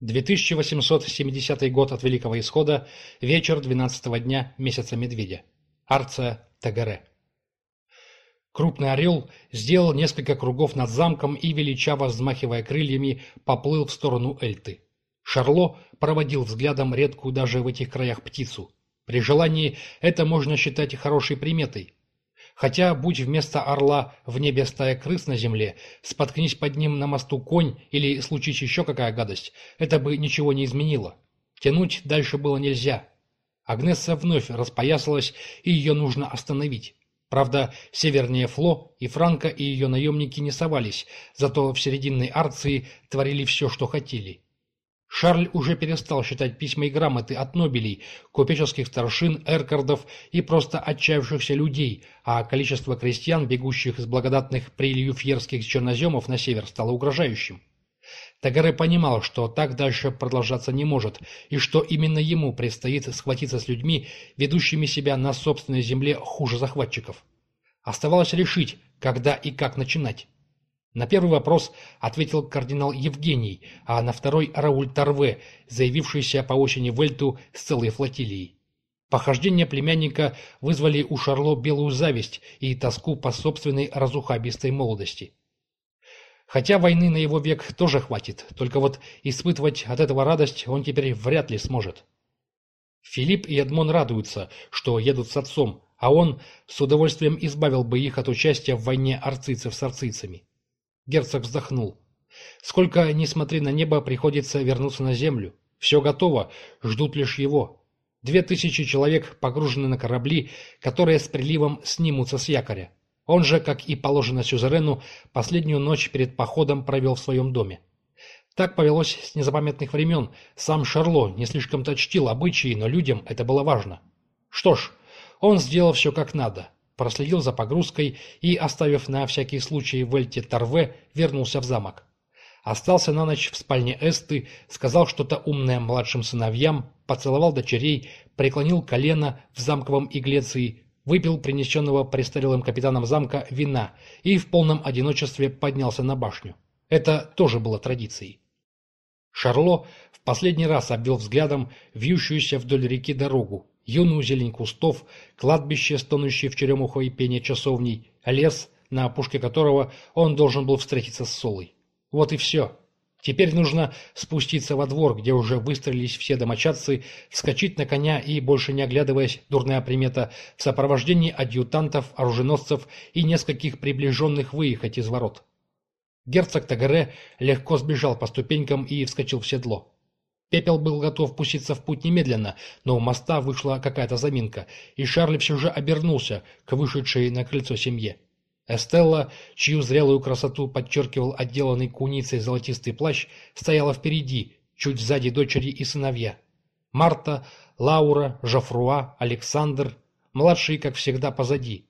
2870 год от Великого Исхода, вечер 12 дня месяца Медведя. Арция Тагаре. Крупный орел сделал несколько кругов над замком и, величаво взмахивая крыльями, поплыл в сторону Эльты. Шарло проводил взглядом редкую даже в этих краях птицу. При желании это можно считать хорошей приметой. Хотя, будь вместо орла в небе стая крыс на земле, споткнись под ним на мосту конь или случись еще какая гадость, это бы ничего не изменило. Тянуть дальше было нельзя. Агнесса вновь распоясалась, и ее нужно остановить. Правда, севернее Фло и Франко и ее наемники не совались, зато в серединной Арции творили все, что хотели. Шарль уже перестал считать письма и грамоты от Нобелей, купеческих старшин, эркардов и просто отчаявшихся людей, а количество крестьян, бегущих из благодатных прилью-фьерских черноземов на север, стало угрожающим. Тагаре понимал, что так дальше продолжаться не может, и что именно ему предстоит схватиться с людьми, ведущими себя на собственной земле хуже захватчиков. Оставалось решить, когда и как начинать. На первый вопрос ответил кардинал Евгений, а на второй – Рауль Тарве, заявившийся по осени в Эльту с целой флотилией. Похождения племянника вызвали у Шарло белую зависть и тоску по собственной разухабистой молодости. Хотя войны на его век тоже хватит, только вот испытывать от этого радость он теперь вряд ли сможет. Филипп и Эдмон радуются, что едут с отцом, а он с удовольствием избавил бы их от участия в войне арцийцев с арцийцами. Герцог вздохнул. Сколько ни смотри на небо, приходится вернуться на землю. Все готово, ждут лишь его. Две тысячи человек погружены на корабли, которые с приливом снимутся с якоря. Он же, как и положено сюзерену, последнюю ночь перед походом провел в своем доме. Так повелось с незапамятных времен. Сам Шарло не слишком-то чтил обычаи, но людям это было важно. Что ж, он сделал все как надо проследил за погрузкой и, оставив на всякий случай в Эльте Торве, вернулся в замок. Остался на ночь в спальне Эсты, сказал что-то умное младшим сыновьям, поцеловал дочерей, преклонил колено в замковом иглеции, выпил принесенного престарелым капитаном замка вина и в полном одиночестве поднялся на башню. Это тоже было традицией. Шарло в последний раз обвел взглядом вьющуюся вдоль реки дорогу, юную зелень кустов, кладбище, стонущее в черемуховой пене часовней, лес, на опушке которого он должен был встретиться с Солой. Вот и все. Теперь нужно спуститься во двор, где уже выстроились все домочадцы, вскочить на коня и, больше не оглядываясь, дурная примета, в сопровождении адъютантов, оруженосцев и нескольких приближенных выехать из ворот. Герцог Тагаре легко сбежал по ступенькам и вскочил в седло. Пепел был готов пуститься в путь немедленно, но у моста вышла какая-то заминка, и Шарль все же обернулся к вышедшей на крыльцо семье. Эстелла, чью зрелую красоту подчеркивал отделанный куницей золотистый плащ, стояла впереди, чуть сзади дочери и сыновья. Марта, Лаура, Жофруа, Александр, младший, как всегда, позади.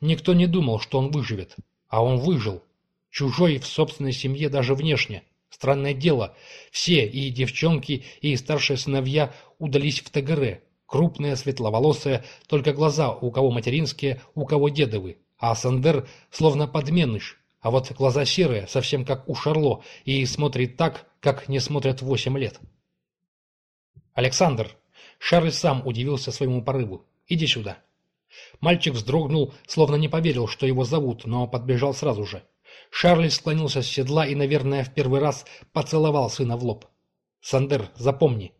Никто не думал, что он выживет, а он выжил. Чужой в собственной семье даже внешне. Странное дело, все, и девчонки, и старшие сыновья удались в ТГР. Крупные, светловолосые, только глаза у кого материнские, у кого дедовы. А Сандер словно подменыш. А вот глаза серые, совсем как у Шарло, и смотрит так, как не смотрят восемь лет. «Александр!» Шарль сам удивился своему порыву. «Иди сюда». Мальчик вздрогнул, словно не поверил, что его зовут, но подбежал сразу же. Шарль склонился с седла и, наверное, в первый раз поцеловал сына в лоб. «Сандер, запомни,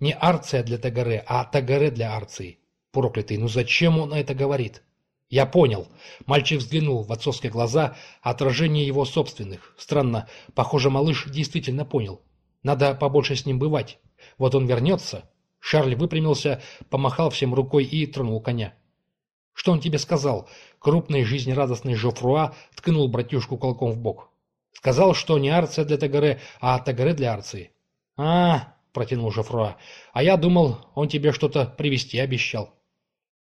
не Арция для Тагаре, а Тагаре для Арции. Проклятый, ну зачем он это говорит?» «Я понял». Мальчик взглянул в отцовские глаза, отражение его собственных. Странно, похоже, малыш действительно понял. Надо побольше с ним бывать. Вот он вернется. Шарль выпрямился, помахал всем рукой и тронул коня. «Что он тебе сказал?» Крупный жизнерадостный Жофруа ткнул братюшку колком в бок. «Сказал, что не Арция для Тагаре, а Тагаре для Арции». «А, — протянул Жофруа, — а я думал, он тебе что-то привезти обещал».